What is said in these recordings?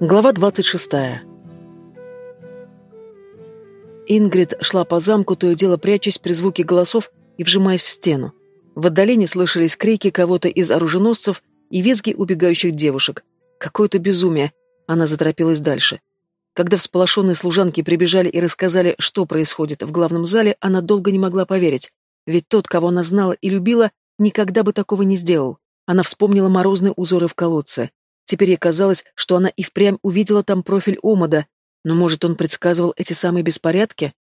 Глава 26. Ингрид шла по замку, то и дело прячась при звуке голосов и вжимаясь в стену. В отдалении слышались крики кого-то из оруженосцев и визги убегающих девушек. Какое-то безумие. Она заторопилась дальше. Когда всполошенные служанки прибежали и рассказали, что происходит в главном зале, она долго не могла поверить. Ведь тот, кого она знала и любила, никогда бы такого не сделал. Она вспомнила морозные узоры в колодце. Теперь ей казалось, что она и впрямь увидела там профиль Омада, но, может, он предсказывал эти самые беспорядки?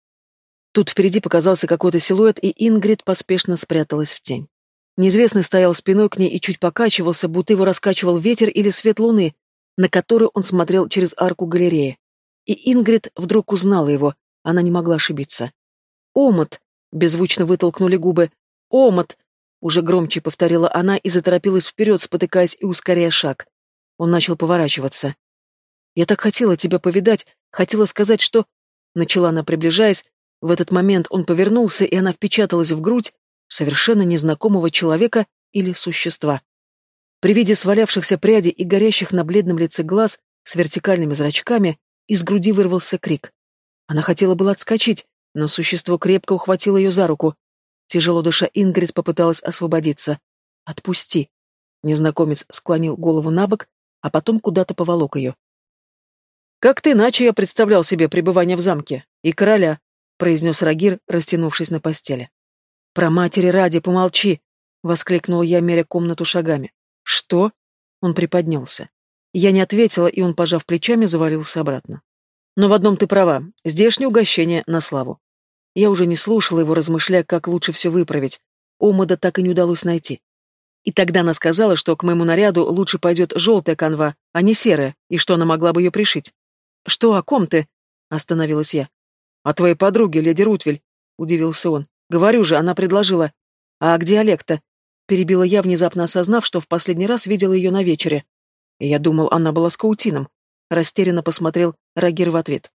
Тут впереди показался какой-то силуэт, и Ингрид поспешно спряталась в тень. Неизвестный стоял спиной к ней и чуть покачивался, будто его раскачивал ветер или свет луны, на которую он смотрел через арку галереи. И Ингрид вдруг узнала его, она не могла ошибиться. «Омот!» — беззвучно вытолкнули губы. «Омот!» — уже громче повторила она и заторопилась вперед, спотыкаясь и ускоряя шаг. Он начал поворачиваться. «Я так хотела тебя повидать, хотела сказать, что...» Начала она, приближаясь. В этот момент он повернулся, и она впечаталась в грудь совершенно незнакомого человека или существа. При виде свалявшихся прядей и горящих на бледном лице глаз с вертикальными зрачками из груди вырвался крик. Она хотела было отскочить, но существо крепко ухватило ее за руку. Тяжело дыша, Ингрид попыталась освободиться. «Отпусти!» Незнакомец склонил голову на бок, а потом куда-то поволок ее. «Как-то иначе я представлял себе пребывание в замке. И короля», — произнес Рагир, растянувшись на постели. «Про матери ради, помолчи!» — воскликнул я, меря комнату шагами. «Что?» — он приподнялся. Я не ответила, и он, пожав плечами, завалился обратно. «Но в одном ты права. Здешнее угощение на славу». Я уже не слушала его, размышляя, как лучше все выправить. Омада так и не удалось найти. И тогда она сказала, что к моему наряду лучше пойдет желтая канва, а не серая, и что она могла бы ее пришить. «Что, о ком ты?» — остановилась я. «О твоей подруге, леди Рутвель», — удивился он. «Говорю же, она предложила». «А где Олекта?» — перебила я, внезапно осознав, что в последний раз видела ее на вечере. Я думал, она была с Каутином. Растерянно посмотрел Рагир в ответ.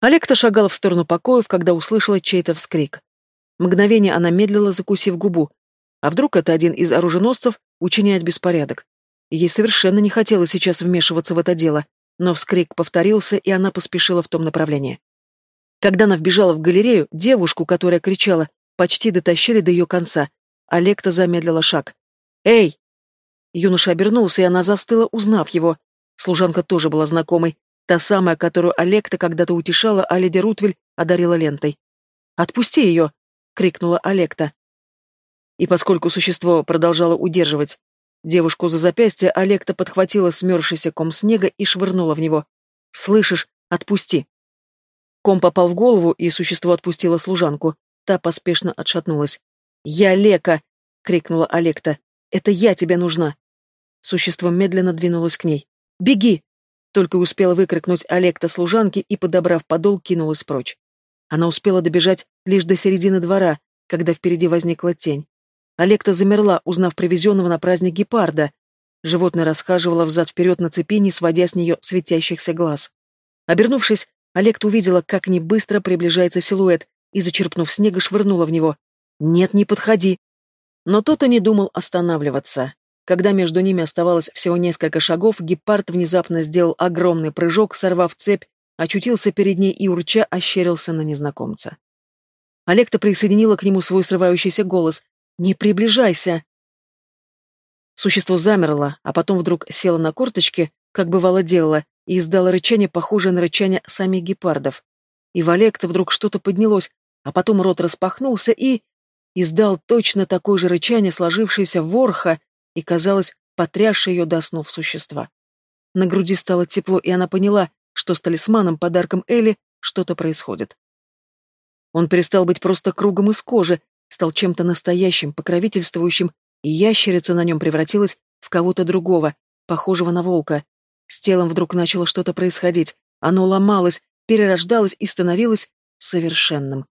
Олекта шагала в сторону покоев, когда услышала чей-то вскрик. Мгновение она медлила, закусив губу, а вдруг это один из оруженосцев учиняет беспорядок? Ей совершенно не хотелось сейчас вмешиваться в это дело, но вскрик повторился, и она поспешила в том направлении. Когда она вбежала в галерею, девушку, которая кричала, почти дотащили до ее конца. Олекта замедлила шаг. «Эй!» Юноша обернулся, и она застыла, узнав его. Служанка тоже была знакомой, та самая, которую Олекта когда-то утешала, а леди Рутвель одарила лентой. «Отпусти ее!» — крикнула Олекта. И поскольку существо продолжало удерживать девушку за запястье, Олекта подхватила смерзшийся ком снега и швырнула в него. «Слышишь? Отпусти!» Ком попал в голову, и существо отпустило служанку. Та поспешно отшатнулась. «Я Лека!» — крикнула Олекта. «Это я тебе нужна!» Существо медленно двинулось к ней. «Беги!» Только успела выкрикнуть Олекта служанке и, подобрав подол, кинулась прочь. Она успела добежать лишь до середины двора, когда впереди возникла тень. Олекта замерла, узнав привезенного на праздник гепарда. Животное расхаживало взад-вперед на цепи, не сводя с нее светящихся глаз. Обернувшись, Олекта увидела, как не быстро приближается силуэт, и, зачерпнув снега, швырнула в него. «Нет, не подходи!» Но тот и не думал останавливаться. Когда между ними оставалось всего несколько шагов, гепард внезапно сделал огромный прыжок, сорвав цепь, очутился перед ней и, урча, ощерился на незнакомца. Олекта присоединила к нему свой срывающийся голос, «Не приближайся!» Существо замерло, а потом вдруг село на корточки, как бывало делало, и издало рычание, похожее на рычание самих гепардов. И в Олекта вдруг что-то поднялось, а потом рот распахнулся и... издал точно такое же рычание, сложившееся в ворха, и, казалось, потрясшее ее до снов существа. На груди стало тепло, и она поняла, что с талисманом, подарком Элли, что-то происходит. Он перестал быть просто кругом из кожи, стал чем-то настоящим, покровительствующим, и ящерица на нем превратилась в кого-то другого, похожего на волка. С телом вдруг начало что-то происходить. Оно ломалось, перерождалось и становилось совершенным.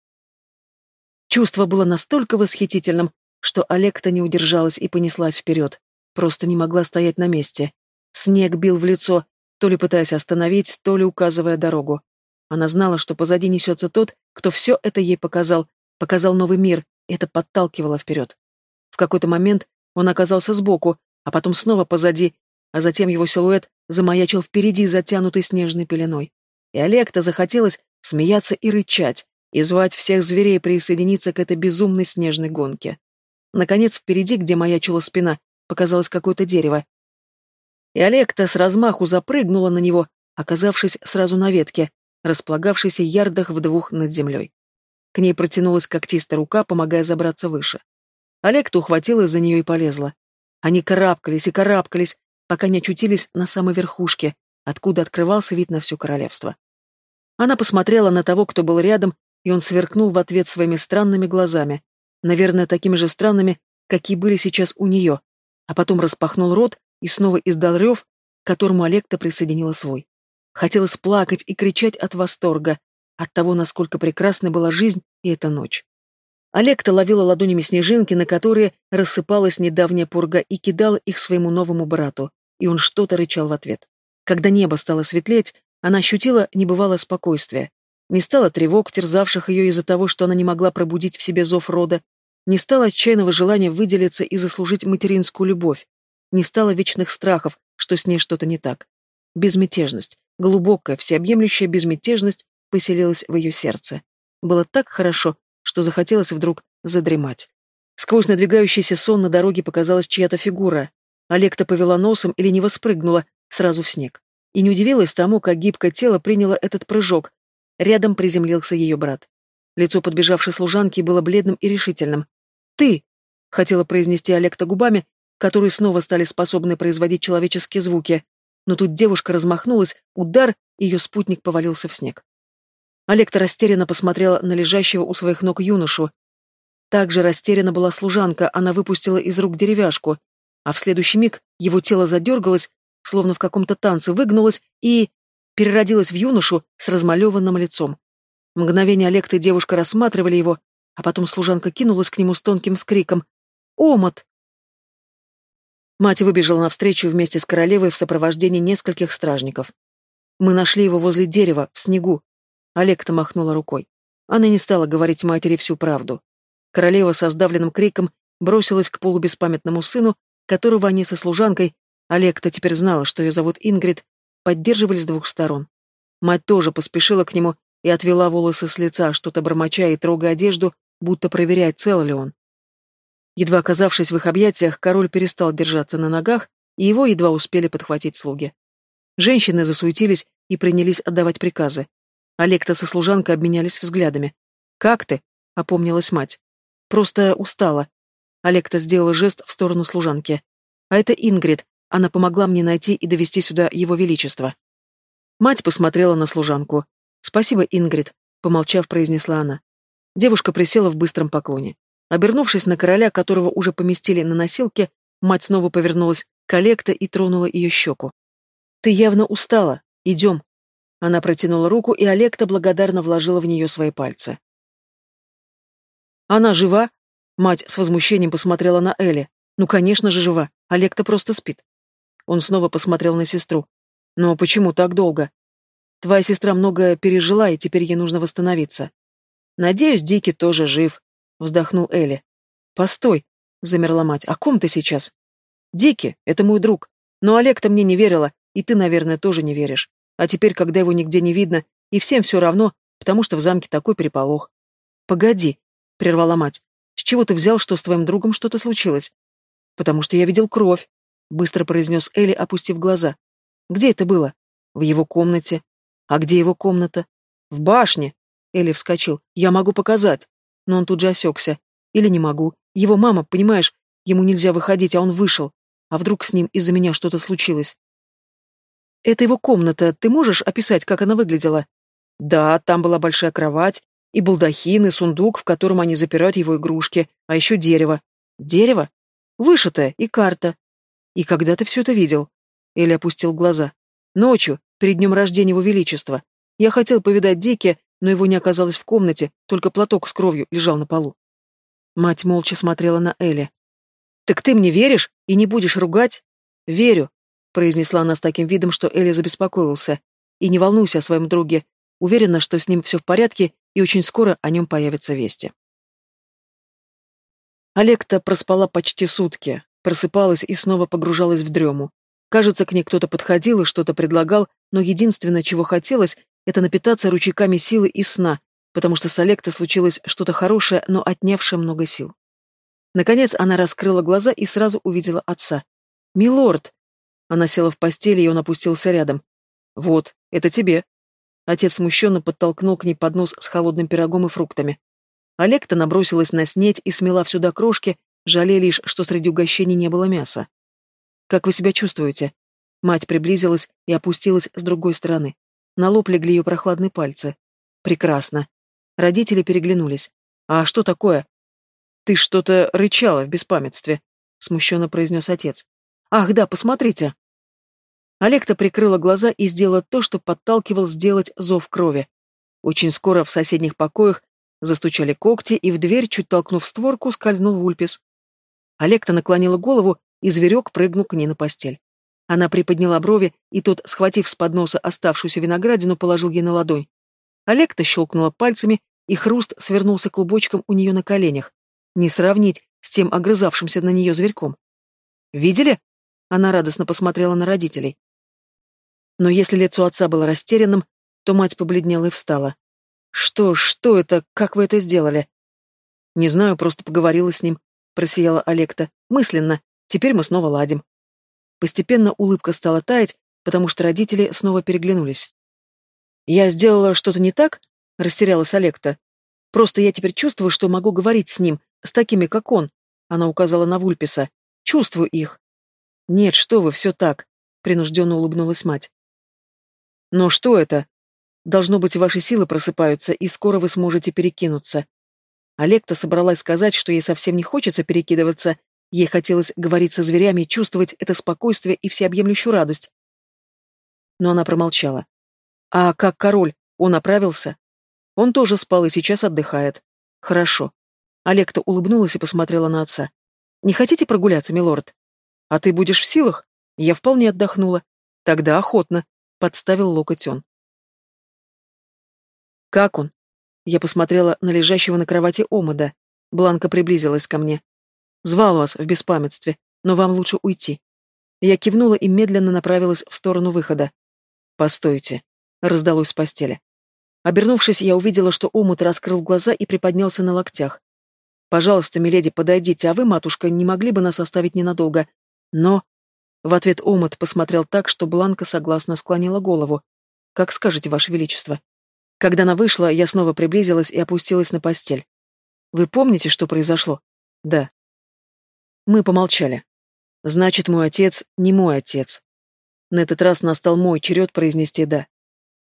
Чувство было настолько восхитительным, что Олекта не удержалась и понеслась вперед. Просто не могла стоять на месте. Снег бил в лицо, то ли пытаясь остановить, то ли указывая дорогу. Она знала, что позади несется тот, кто все это ей показал, показал новый мир, это подталкивало вперед. В какой-то момент он оказался сбоку, а потом снова позади, а затем его силуэт замаячил впереди, затянутый снежной пеленой. И Олекта захотелось смеяться и рычать, и звать всех зверей присоединиться к этой безумной снежной гонке. Наконец, впереди, где маячила спина, показалось какое-то дерево. И Олекта с размаху запрыгнула на него, оказавшись сразу на ветке, располагавшейся ярдах в двух над землей. К ней протянулась когтистая рука, помогая забраться выше. Олекта ухватилась за нее и полезла. Они карабкались и карабкались, пока не очутились на самой верхушке, откуда открывался вид на все королевство. Она посмотрела на того, кто был рядом, и он сверкнул в ответ своими странными глазами, наверное, такими же странными, какие были сейчас у нее, а потом распахнул рот и снова издал рев, к которому Олекта присоединила свой. Хотелось плакать и кричать от восторга, от того, насколько прекрасной была жизнь и эта ночь. Олекта ловила ладонями снежинки, на которые рассыпалась недавняя пурга, и кидала их своему новому брату, и он что-то рычал в ответ. Когда небо стало светлеть, она ощутила небывалое спокойствие. Не стало тревог, терзавших ее из-за того, что она не могла пробудить в себе зов рода, не стало отчаянного желания выделиться и заслужить материнскую любовь, не стало вечных страхов, что с ней что-то не так. Безмятежность, глубокая, всеобъемлющая безмятежность поселилась в ее сердце. Было так хорошо, что захотелось вдруг задремать. Сквозь надвигающийся сон на дороге показалась чья-то фигура. Олекта повела носом или не воспрыгнула сразу в снег. И не удивилась тому, как гибкое тело приняло этот прыжок. Рядом приземлился ее брат. Лицо подбежавшей служанки было бледным и решительным. «Ты!» — хотела произнести Олекта губами, которые снова стали способны производить человеческие звуки. Но тут девушка размахнулась, удар, и ее спутник повалился в снег. Олекта растерянно посмотрела на лежащего у своих ног юношу. Также растеряна была служанка, она выпустила из рук деревяшку, а в следующий миг его тело задергалось, словно в каком-то танце выгнулось и... переродилось в юношу с размалеванным лицом. Мгновение Олег и девушка рассматривали его, а потом служанка кинулась к нему с тонким скриком. «Омот!» Мать выбежала навстречу вместе с королевой в сопровождении нескольких стражников. «Мы нашли его возле дерева, в снегу», Олег-то махнула рукой. Она не стала говорить матери всю правду. Королева со сдавленным криком бросилась к полубеспамятному сыну, которого они со служанкой, Олег-то теперь знала, что ее зовут Ингрид, поддерживали с двух сторон. Мать тоже поспешила к нему и отвела волосы с лица, что-то бормоча и трогая одежду, будто проверяя, цел ли он. Едва оказавшись в их объятиях, король перестал держаться на ногах, и его едва успели подхватить слуги. Женщины засуетились и принялись отдавать приказы. Олег-то со служанкой обменялись взглядами. «Как ты?» — опомнилась мать. «Просто устала». Олег-то сделал жест в сторону служанки. «А это Ингрид. Она помогла мне найти и довести сюда его величество». Мать посмотрела на служанку. «Спасибо, Ингрид», — помолчав, произнесла она. Девушка присела в быстром поклоне. Обернувшись на короля, которого уже поместили на носилке, мать снова повернулась к Олекта и тронула ее щеку. «Ты явно устала. Идем, она протянула руку, и Олекта благодарно вложила в нее свои пальцы. «Она жива?» Мать с возмущением посмотрела на Элли. «Ну, конечно же, жива. Олекта просто спит». Он снова посмотрел на сестру. «Но почему так долго?» «Твоя сестра многое пережила, и теперь ей нужно восстановиться». «Надеюсь, Дики тоже жив», — вздохнул Элли. «Постой», — замерла мать, — «о ком ты сейчас?» «Дики, это мой друг. Но Олег-то мне не верила, и ты, наверное, тоже не веришь. А теперь, когда его нигде не видно, и всем все равно, потому что в замке такой переполох. «Погоди», — прервала мать, — «с чего ты взял, что с твоим другом что-то случилось?» «Потому что я видел кровь», — быстро произнес Элли, опустив глаза. «Где это было?» «В его комнате». «А где его комната?» «В башне», — Элли вскочил. «Я могу показать». Но он тут же осекся. «Или не могу. Его мама, понимаешь, ему нельзя выходить, а он вышел. А вдруг с ним из-за меня что-то случилось?» Это его комната. Ты можешь описать, как она выглядела? Да, там была большая кровать, и балдахин, и сундук, в котором они запирают его игрушки, а еще дерево. Дерево? Вышитое, и карта. И когда ты все это видел? Элли опустил глаза. Ночью, перед днем рождения его величества. Я хотел повидать Дики, но его не оказалось в комнате, только платок с кровью лежал на полу. Мать молча смотрела на Элли. «Так ты мне веришь и не будешь ругать?» «Верю произнесла она с таким видом, что Элли забеспокоился. «И не волнуйся о своем друге. Уверена, что с ним все в порядке, и очень скоро о нем появятся вести». Олекта проспала почти сутки, просыпалась и снова погружалась в дрему. Кажется, к ней кто-то подходил и что-то предлагал, но единственное, чего хотелось, это напитаться ручейками силы и сна, потому что с Олектой случилось что-то хорошее, но отнявшее много сил. Наконец она раскрыла глаза и сразу увидела отца. «Милорд!» Она села в постели, и он опустился рядом. «Вот, это тебе». Отец смущенно подтолкнул к ней поднос с холодным пирогом и фруктами. Олекта набросилась на снеть и смела всю до крошки, жалея лишь, что среди угощений не было мяса. «Как вы себя чувствуете?» Мать приблизилась и опустилась с другой стороны. На лоб легли ее прохладные пальцы. «Прекрасно». Родители переглянулись. «А что такое?» «Ты что-то рычала в беспамятстве», — смущенно произнес отец. «Ах, да, посмотрите!» Олекта прикрыла глаза и сделала то, что подталкивал сделать зов крови. Очень скоро в соседних покоях застучали когти, и в дверь, чуть толкнув створку, скользнул Вульпис. Олекта наклонила голову, и зверек прыгнул к ней на постель. Она приподняла брови, и тот, схватив с подноса оставшуюся виноградину, положил ей на ладонь. Олекта щелкнула пальцами, и хруст свернулся клубочком у нее на коленях. Не сравнить с тем огрызавшимся на нее зверьком. «Видели?» Она радостно посмотрела на родителей. Но если лицо отца было растерянным, то мать побледнела и встала. «Что, что это? Как вы это сделали?» «Не знаю, просто поговорила с ним», — просияла Олекта. «Мысленно. Теперь мы снова ладим». Постепенно улыбка стала таять, потому что родители снова переглянулись. «Я сделала что-то не так?» — растерялась Олекта. «Просто я теперь чувствую, что могу говорить с ним, с такими, как он», — она указала на Вульписа. «Чувствую их». «Нет, что вы, все так», — принужденно улыбнулась мать. «Но что это?» «Должно быть, ваши силы просыпаются, и скоро вы сможете перекинуться». Олекта собралась сказать, что ей совсем не хочется перекидываться, ей хотелось говорить со зверями чувствовать это спокойствие и всеобъемлющую радость. Но она промолчала. «А как король? Он оправился?» «Он тоже спал и сейчас отдыхает». «Хорошо». Олекта улыбнулась и посмотрела на отца. «Не хотите прогуляться, милорд?» «А ты будешь в силах?» «Я вполне отдохнула». «Тогда охотно», — подставил локоть он. «Как он?» Я посмотрела на лежащего на кровати Омада. Бланка приблизилась ко мне. «Звал вас в беспамятстве, но вам лучше уйти». Я кивнула и медленно направилась в сторону выхода. «Постойте», — раздалось с постели. Обернувшись, я увидела, что Омут раскрыл глаза и приподнялся на локтях. «Пожалуйста, миледи, подойдите, а вы, матушка, не могли бы нас оставить ненадолго?» «Но...» В ответ Омут посмотрел так, что Бланка согласно склонила голову. «Как скажете, Ваше Величество». Когда она вышла, я снова приблизилась и опустилась на постель. «Вы помните, что произошло?» «Да». Мы помолчали. «Значит, мой отец не мой отец». На этот раз настал мой черед произнести «да».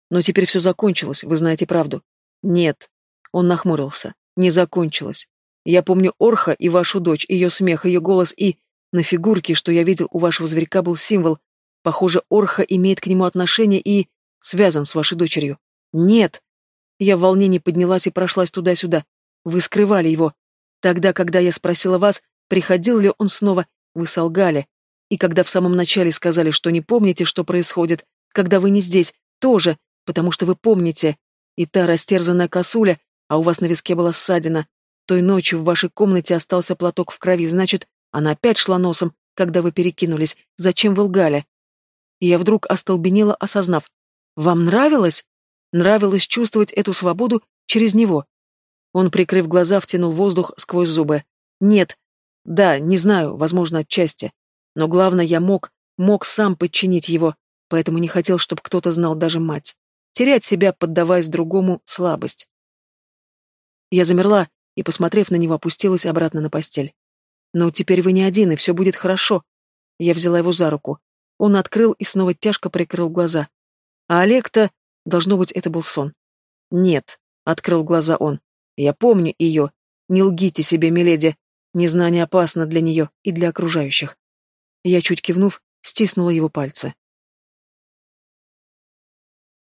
Но теперь все закончилось, вы знаете правду. Нет. Он нахмурился. Не закончилось. Я помню Орха и вашу дочь, ее смех, ее голос и... На фигурке, что я видел у вашего зверька, был символ. Похоже, Орха имеет к нему отношение и... связан с вашей дочерью. Нет. Я в волнении поднялась и прошлась туда-сюда. Вы скрывали его. Тогда, когда я спросила вас, приходил ли он снова, вы солгали. И когда в самом начале сказали, что не помните, что происходит, когда вы не здесь, тоже, потому что вы помните. И та растерзанная косуля, а у вас на виске была ссадина. Той ночью в вашей комнате остался платок в крови, значит, она опять шла носом, когда вы перекинулись. Зачем вы лгали? И я вдруг остолбенела, осознав. Вам нравилось? Нравилось чувствовать эту свободу через него. Он, прикрыв глаза, втянул воздух сквозь зубы. Нет. Да, не знаю, возможно, отчасти. Но главное, я мог, мог сам подчинить его, поэтому не хотел, чтобы кто-то знал даже мать. Терять себя, поддаваясь другому, слабость. Я замерла и, посмотрев на него, опустилась обратно на постель. «Но теперь вы не один, и все будет хорошо». Я взяла его за руку. Он открыл и снова тяжко прикрыл глаза. А Олег-то... Должно быть, это был сон. «Нет», — открыл глаза он. «Я помню ее. Не лгите себе, миледи. Незнание опасно для нее и для окружающих». Я, чуть кивнув, стиснула его пальцы.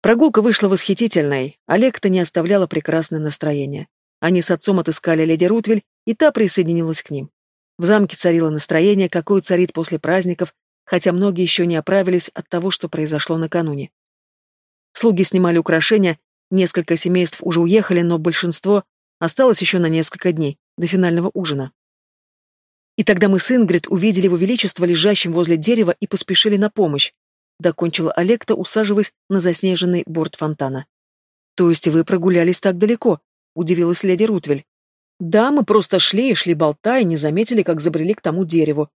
Прогулка вышла восхитительной. Олег-то не оставляла прекрасное настроение. Они с отцом отыскали леди Рутвель, и та присоединилась к ним. В замке царило настроение, какое царит после праздников, хотя многие еще не оправились от того, что произошло накануне. Слуги снимали украшения, несколько семейств уже уехали, но большинство осталось еще на несколько дней, до финального ужина. И тогда мы с Ингрид увидели его величество лежащим возле дерева и поспешили на помощь. Докончила Олекта, усаживаясь на заснеженный борт фонтана. То есть вы прогулялись так далеко? Удивилась леди Рутвель. Да, мы просто шли и шли болтая, не заметили, как забрели к тому дереву.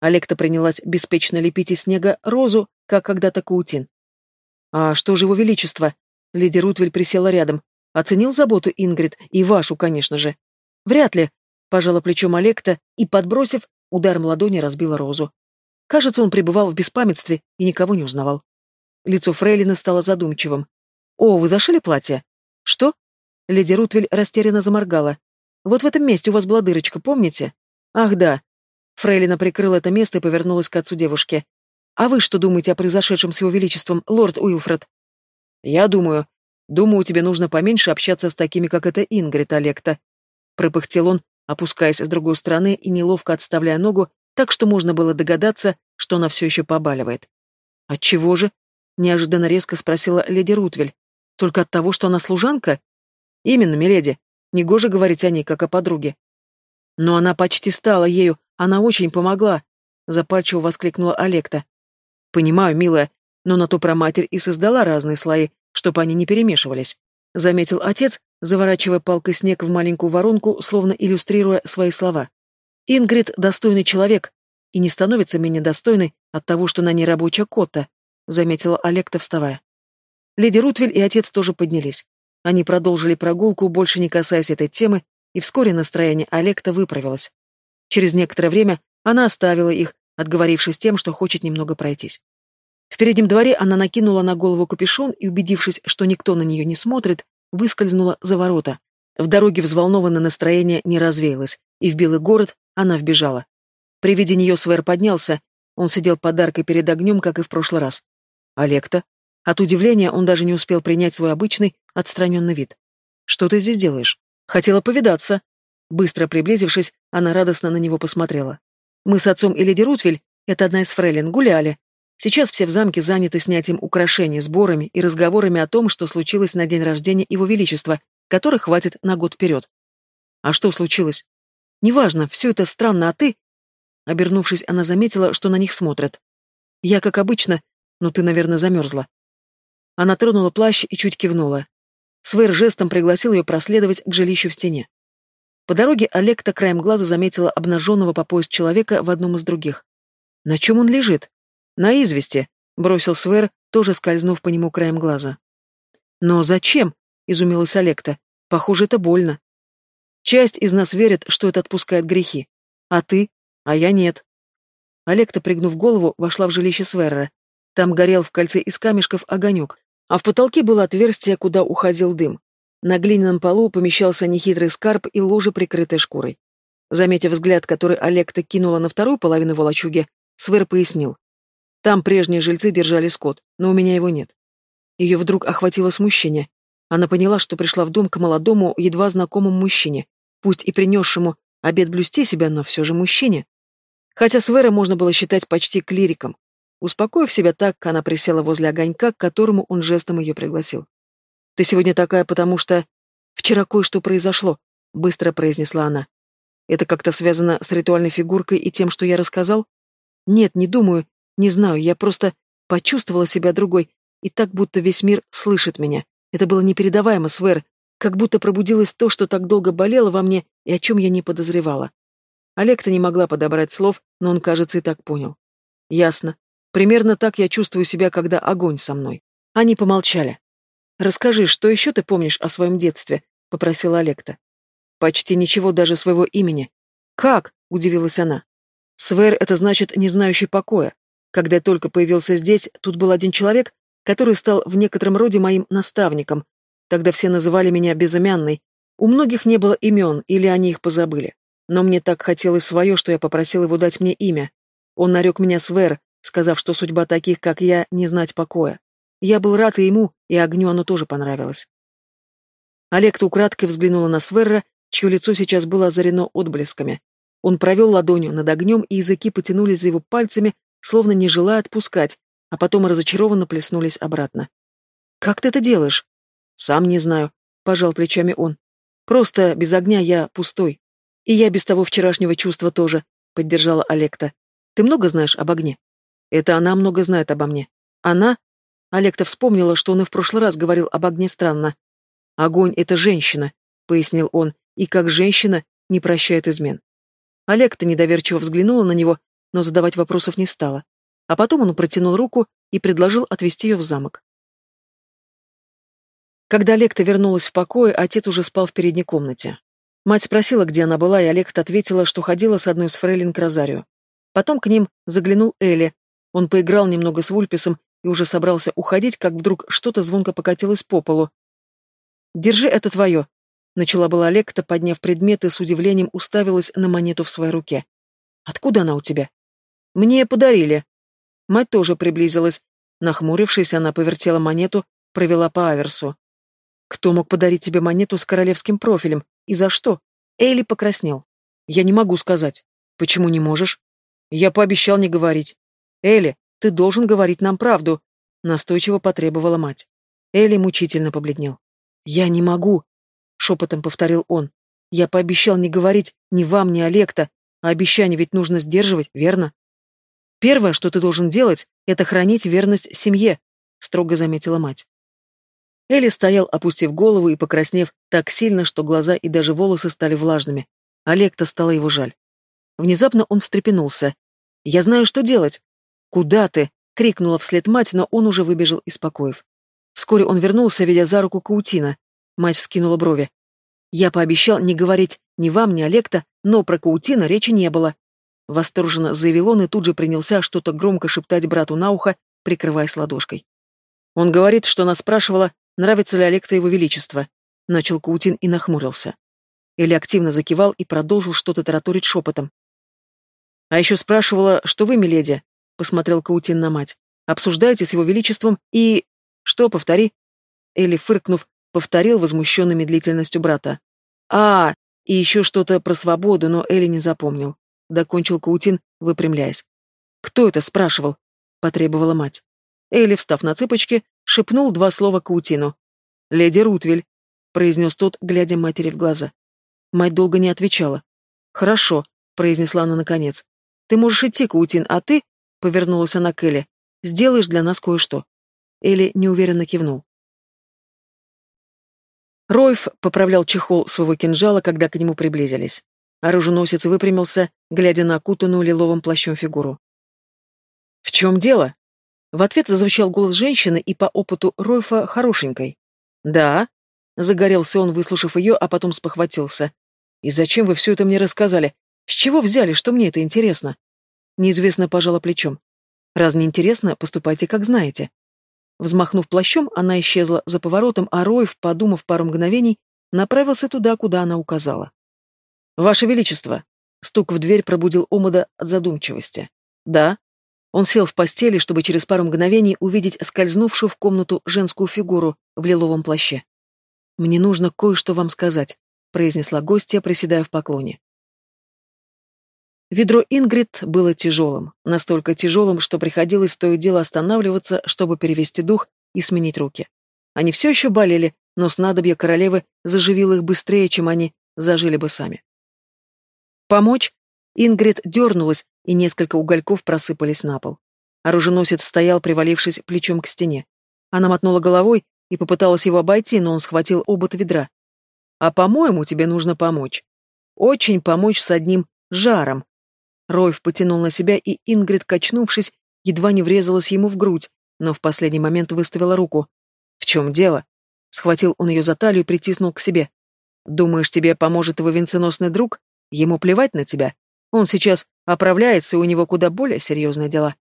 Олекта принялась беспечно лепить из снега розу, как когда-то Каутин. А что же его величество? Леди Рутвель присела рядом. Оценил заботу Ингрид, и вашу, конечно же. Вряд ли, пожала плечом Олекта и, подбросив, ударом ладони разбила розу. Кажется, он пребывал в беспамятстве и никого не узнавал. Лицо Фрейлина стало задумчивым. «О, вы зашили платье?» «Что?» Леди Рутвель растерянно заморгала. «Вот в этом месте у вас была дырочка, помните?» «Ах, да». Фрейлина прикрыла это место и повернулась к отцу девушки. «А вы что думаете о произошедшем с его величеством, лорд Уилфред?» «Я думаю. Думаю, тебе нужно поменьше общаться с такими, как эта Ингрид Олекта». Пропыхтел он, опускаясь с другой стороны и неловко отставляя ногу, так что можно было догадаться, что она все еще побаливает. «Отчего же?» — неожиданно резко спросила леди Рутвель. «Только от того, что она служанка?» «Именно, миледи. Негоже говорить о ней, как о подруге». «Но она почти стала ею, она очень помогла», — запальчиво воскликнула Олекта. «Понимаю, милая, но на то про матерь и создала разные слои, чтобы они не перемешивались», — заметил отец, заворачивая палкой снег в маленькую воронку, словно иллюстрируя свои слова. «Ингрид — достойный человек, и не становится менее достойной от того, что на ней рабочая кота», — заметила Олекта, вставая. Леди Рутвель и отец тоже поднялись. Они продолжили прогулку, больше не касаясь этой темы, и вскоре настроение Олекта выправилось. Через некоторое время она оставила их, отговорившись тем, что хочет немного пройтись. В переднем дворе она накинула на голову капюшон и, убедившись, что никто на нее не смотрит, выскользнула за ворота. В дороге взволнованное настроение не развеялось, и в Белый город она вбежала. При виде нее Свер поднялся, он сидел подаркой перед огнем, как и в прошлый раз. Олекта. От удивления он даже не успел принять свой обычный, отстраненный вид. «Что ты здесь делаешь?» «Хотела повидаться». Быстро приблизившись, она радостно на него посмотрела. «Мы с отцом и леди Рутвель, это одна из фрейлин, гуляли. Сейчас все в замке заняты снятием украшений, сборами и разговорами о том, что случилось на день рождения Его Величества, которых хватит на год вперед. А что случилось? Неважно, все это странно, а ты... Обернувшись, она заметила, что на них смотрят. Я, как обычно, но ты, наверное, замерзла. Она тронула плащ и чуть кивнула. Свейр жестом пригласил ее проследовать к жилищу в стене. По дороге Олекта краем глаза заметила обнаженного по пояс человека в одном из других. На чем он лежит? «На извести», — бросил Свер, тоже скользнув по нему краем глаза. «Но зачем?» — изумилась Олекта. «Похоже, это больно». «Часть из нас верит, что это отпускает грехи. А ты? А я нет». Олекта, пригнув голову, вошла в жилище Сверра. Там горел в кольце из камешков огонек, а в потолке было отверстие, куда уходил дым. На глиняном полу помещался нехитрый скарб и ложе, прикрытая шкурой. Заметив взгляд, который Олекта кинула на вторую половину волочуги, Свер пояснил. Там прежние жильцы держали скот, но у меня его нет. Ее вдруг охватило смущение. Она поняла, что пришла в дом к молодому, едва знакомому мужчине, пусть и принесшему обед блюсти себя, но все же мужчине. Хотя Свера можно было считать почти клириком. Успокоив себя так, она присела возле огонька, к которому он жестом ее пригласил. «Ты сегодня такая, потому что...» «Вчера кое-что произошло», — быстро произнесла она. «Это как-то связано с ритуальной фигуркой и тем, что я рассказал?» «Нет, не думаю. Не знаю, я просто почувствовала себя другой, и так будто весь мир слышит меня. Это было непередаваемо, Свер, как будто пробудилось то, что так долго болело во мне и о чем я не подозревала. Олег-то не могла подобрать слов, но он, кажется, и так понял. Ясно. Примерно так я чувствую себя, когда огонь со мной. Они помолчали. «Расскажи, что еще ты помнишь о своем детстве?» — попросила Олекта. «Почти ничего, даже своего имени». «Как?» — удивилась она. «Свер — это значит «не знающий покоя». Когда я только появился здесь, тут был один человек, который стал в некотором роде моим наставником. Тогда все называли меня безымянной. У многих не было имен, или они их позабыли. Но мне так хотелось свое, что я попросил его дать мне имя. Он нарек меня Свер, сказав, что судьба таких, как я, не знать покоя. Я был рад и ему, и огню оно тоже понравилось. Олег-то украдкой взглянула на Сверра, чье лицо сейчас было озарено отблесками. Он провел ладонью над огнем, и языки потянулись за его пальцами, словно не желая отпускать, а потом разочарованно плеснулись обратно. «Как ты это делаешь?» «Сам не знаю», — пожал плечами он. «Просто без огня я пустой. И я без того вчерашнего чувства тоже. — поддержала Олекта. «Ты много знаешь об огне?» «Это она много знает обо мне». «Она?» Олекта вспомнила, что он и в прошлый раз говорил об огне странно. «Огонь — это женщина», — пояснил он, и как женщина не прощает измен. Олекта недоверчиво взглянула на него, но задавать вопросов не стала. А потом он протянул руку и предложил отвезти ее в замок. Когда Лекта вернулась в покое, отец уже спал в передней комнате. Мать спросила, где она была, и Олекта ответила, что ходила с одной из фрейлин к Розарию. Потом к ним заглянул Элли. Он поиграл немного с Вульписом и уже собрался уходить, как вдруг что-то звонко покатилось по полу. «Держи, это твое», — начала была Лекта, подняв предмет и с удивлением уставилась на монету в своей руке. «Откуда она у тебя?» «Мне подарили». Мать тоже приблизилась. Нахмурившись, она повертела монету, провела по аверсу. «Кто мог подарить тебе монету с королевским профилем? И за что?» Эйли покраснел. «Я не могу сказать». «Почему не можешь?» «Я пообещал не говорить». «Элли, ты должен говорить нам правду», — настойчиво потребовала мать. Элли мучительно побледнел. «Я не могу», — шепотом повторил он. «Я пообещал не говорить ни вам, ни Олекта, а обещание ведь нужно сдерживать, верно?» «Первое, что ты должен делать, это хранить верность семье», — строго заметила мать. Элли стоял, опустив голову и покраснев так сильно, что глаза и даже волосы стали влажными. Олег-то стало его жаль. Внезапно он встрепенулся. «Я знаю, что делать!» «Куда ты?» — крикнула вслед мать, но он уже выбежал из покоев. Вскоре он вернулся, ведя за руку Каутина. Мать вскинула брови. «Я пообещал не говорить ни вам, ни Олекта, но про Каутина речи не было». Восторженно заявил он и тут же принялся что-то громко шептать брату на ухо, прикрываясь ладошкой. Он говорит, что она спрашивала, нравится ли Олекта его величество. Начал Каутин и нахмурился. Или активно закивал и продолжил что-то тараторить шепотом. А еще спрашивала, что вы, миледи, посмотрел Каутин на мать, обсуждаете с его величеством и... Что, повтори? Элли, фыркнув, повторил возмущенной медлительностью брата. А, и еще что-то про свободу, но Элли не запомнил. Докончил Каутин, выпрямляясь. Кто это спрашивал? Потребовала мать. Элли, встав на цыпочки, шепнул два слова Каутину. «Леди Рутвель», — произнес тот, глядя матери в глаза. Мать долго не отвечала. «Хорошо», — произнесла она наконец. «Ты можешь идти, Каутин, а ты...» — повернулась она к Элли. «Сделаешь для нас кое-что». Элли неуверенно кивнул. Ройф поправлял чехол своего кинжала, когда к нему приблизились. Оруженосец выпрямился, глядя на окутанную лиловым плащом фигуру. «В чем дело?» В ответ зазвучал голос женщины и по опыту Ройфа хорошенькой. «Да?» — загорелся он, выслушав ее, а потом спохватился. «И зачем вы все это мне рассказали? С чего взяли, что мне это интересно?» Неизвестно пожала плечом. «Раз не интересно, поступайте как знаете». Взмахнув плащом, она исчезла за поворотом, а Ройф, подумав пару мгновений, направился туда, куда она указала. «Ваше Величество!» Стук в дверь пробудил Омада от задумчивости. «Да?» Он сел в постели, чтобы через пару мгновений увидеть скользнувшую в комнату женскую фигуру в лиловом плаще. «Мне нужно кое-что вам сказать», — произнесла гостья, приседая в поклоне. Ведро Ингрид было тяжелым, настолько тяжелым, что приходилось то и дело останавливаться, чтобы перевести дух и сменить руки. Они все еще болели, но снадобье королевы заживило их быстрее, чем они зажили бы сами. «Помочь?» Ингрид дернулась, и несколько угольков просыпались на пол. Оруженосец стоял, привалившись плечом к стене. Она мотнула головой и попыталась его обойти, но он схватил обод ведра. «А, по-моему, тебе нужно помочь. Очень помочь с одним жаром». Ройф потянул на себя, и Ингрид, качнувшись, едва не врезалась ему в грудь, но в последний момент выставила руку. «В чем дело?» Схватил он ее за талию и притиснул к себе. «Думаешь, тебе поможет его венценосный друг? Ему плевать на тебя. Он сейчас оправляется, и у него куда более серьезные дела.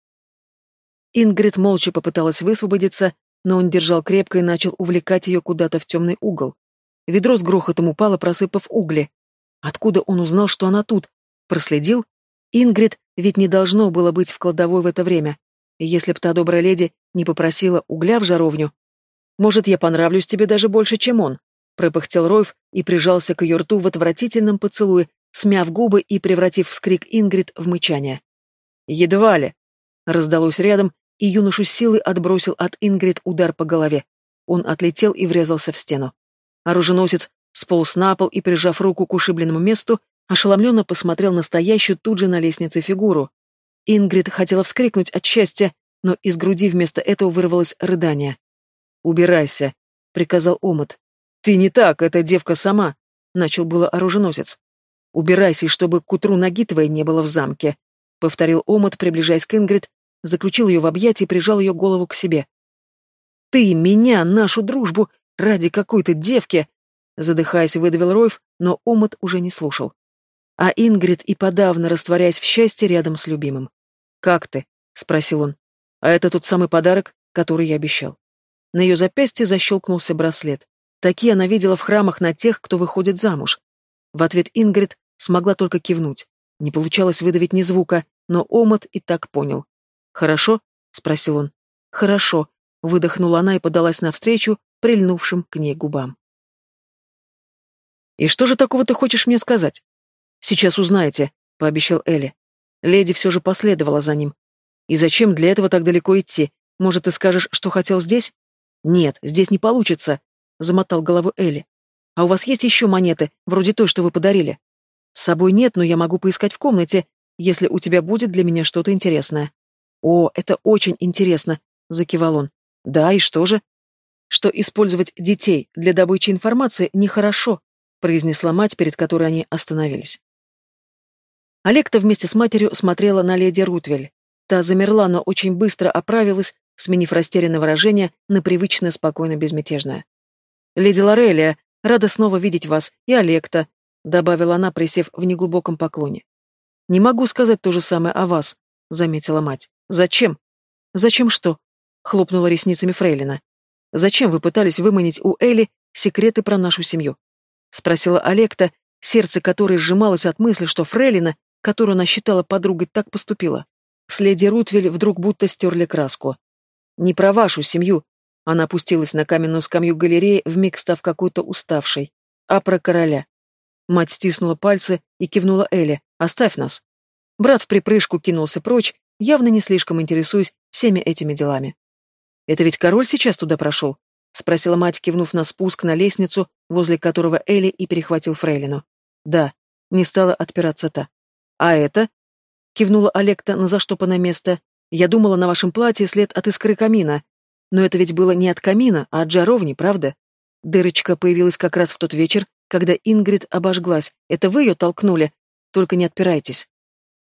Ингрид молча попыталась высвободиться, но он держал крепко и начал увлекать ее куда-то в темный угол. Ведро с грохотом упало, просыпав угли. Откуда он узнал, что она тут? Проследил? Ингрид ведь не должно было быть в кладовой в это время. Если б та добрая леди не попросила угля в жаровню. Может, я понравлюсь тебе даже больше, чем он, пропыхтел Ройф и прижался к ее рту в отвратительном поцелуе, смяв губы и превратив вскрик Ингрид в мычание. «Едва ли!» Раздалось рядом, и юношу силы отбросил от Ингрид удар по голове. Он отлетел и врезался в стену. Оруженосец сполз на пол и, прижав руку к ушибленному месту, ошеломленно посмотрел на стоящую тут же на лестнице фигуру. Ингрид хотела вскрикнуть от счастья, но из груди вместо этого вырвалось рыдание. «Убирайся», — приказал Омут. «Ты не так, эта девка сама», — начал было оруженосец. «Убирайся, чтобы к утру ноги твоей не было в замке», — повторил Омут, приближаясь к Ингрид, заключил ее в объятия и прижал ее голову к себе. «Ты меня, нашу дружбу, ради какой-то девки!» Задыхаясь, выдавил Ройф, но Омут уже не слушал. А Ингрид и подавно растворяясь в счастье рядом с любимым. «Как ты?» — спросил он. «А это тот самый подарок, который я обещал». На ее запястье защелкнулся браслет. Такие она видела в храмах на тех, кто выходит замуж. В ответ Ингрид смогла только кивнуть. Не получалось выдавить ни звука, но Омот и так понял. «Хорошо?» — спросил он. «Хорошо», — выдохнула она и подалась навстречу прильнувшим к ней губам. «И что же такого ты хочешь мне сказать?» «Сейчас узнаете», — пообещал Элли. Леди все же последовала за ним. «И зачем для этого так далеко идти? Может, ты скажешь, что хотел здесь?» «Нет, здесь не получится», — замотал голову Элли. «А у вас есть еще монеты, вроде той, что вы подарили?» «С собой нет, но я могу поискать в комнате, если у тебя будет для меня что-то интересное». «О, это очень интересно», — закивал он. «Да, и что же?» «Что использовать детей для добычи информации нехорошо», — произнесла мать, перед которой они остановились. Олекта вместе с матерью смотрела на леди Рутвель. Та замерла, но очень быстро оправилась, сменив растерянное выражение на привычное спокойно-безмятежное. «Леди Лорелия, рада снова видеть вас, и Олекта», — добавила она, присев в неглубоком поклоне. «Не могу сказать то же самое о вас», — заметила мать. «Зачем?» «Зачем что?» — хлопнула ресницами Фрейлина. «Зачем вы пытались выманить у Элли секреты про нашу семью?» — спросила Олекта, сердце которой сжималось от мысли, что Фрейлина, которую она считала подругой, так поступила. С леди Рутвель вдруг будто стерли краску. Не про вашу семью. Она опустилась на каменную скамью галереи, вмиг став какой-то уставшей. А про короля. Мать стиснула пальцы и кивнула Эле. «Оставь нас». Брат в припрыжку кинулся прочь, явно не слишком интересуясь всеми этими делами. «Это ведь король сейчас туда прошел?» — спросила мать, кивнув на спуск на лестницу, возле которого Элли и перехватил Фрейлину. «Да», — не стала отпираться та. «А это?» — кивнула Олекта на заштопанное место. Я думала, на вашем платье след от искры камина. Но это ведь было не от камина, а от жаровни, правда? Дырочка появилась как раз в тот вечер, когда Ингрид обожглась. Это вы ее толкнули? Только не отпирайтесь.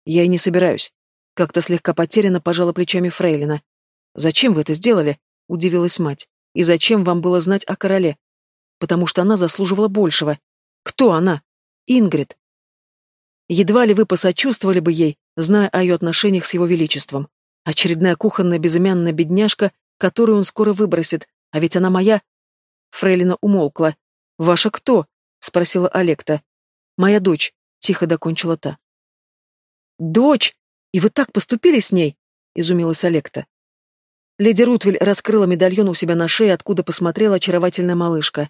Я и не собираюсь. Как-то слегка потеряно пожала плечами Фрейлина. «Зачем вы это сделали?» — удивилась мать. «И зачем вам было знать о короле?» «Потому что она заслуживала большего. Кто она?» «Ингрид». Едва ли вы посочувствовали бы ей, зная о ее отношениях с его величеством. Очередная кухонная безымянная бедняжка, которую он скоро выбросит, а ведь она моя. Фрейлина умолкла. «Ваша кто?» — спросила Олекта. «Моя дочь», — тихо докончила та. «Дочь? И вы так поступили с ней?» — изумилась Олекта. Леди Рутвель раскрыла медальон у себя на шее, откуда посмотрела очаровательная малышка.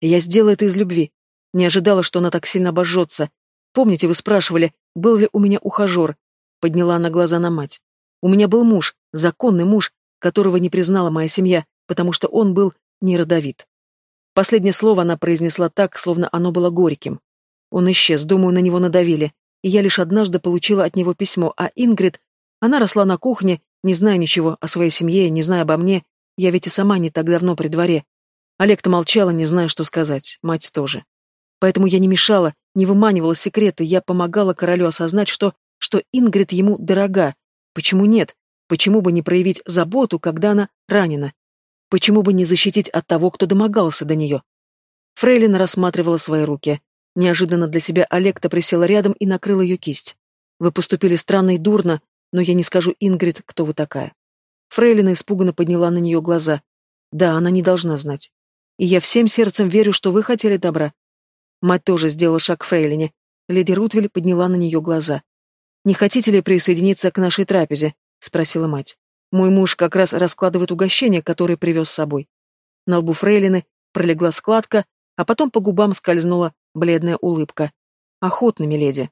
«Я сделала это из любви. Не ожидала, что она так сильно обожжется. Помните, вы спрашивали, был ли у меня ухажер?» Подняла она глаза на мать. У меня был муж, законный муж, которого не признала моя семья, потому что он был не родовит. Последнее слово она произнесла так, словно оно было горьким. Он исчез, думаю, на него надавили, и я лишь однажды получила от него письмо, а Ингрид, она росла на кухне, не зная ничего о своей семье, не зная обо мне, я ведь и сама не так давно при дворе. Олег-то молчала, не зная, что сказать, мать тоже. Поэтому я не мешала, не выманивала секреты, я помогала королю осознать, что, что Ингрид ему дорога, Почему нет? Почему бы не проявить заботу, когда она ранена? Почему бы не защитить от того, кто домогался до нее? Фрейлин рассматривала свои руки. Неожиданно для себя Олекта присела рядом и накрыла ее кисть. «Вы поступили странно и дурно, но я не скажу Ингрид, кто вы такая». Фрейлина испуганно подняла на нее глаза. «Да, она не должна знать. И я всем сердцем верю, что вы хотели добра». Мать тоже сделала шаг к Фрейлине. Леди Рутвель подняла на нее глаза. «Не хотите ли присоединиться к нашей трапезе?» — спросила мать. «Мой муж как раз раскладывает угощение, которое привез с собой». На лбу фрейлины пролегла складка, а потом по губам скользнула бледная улыбка. «Охотно, миледи».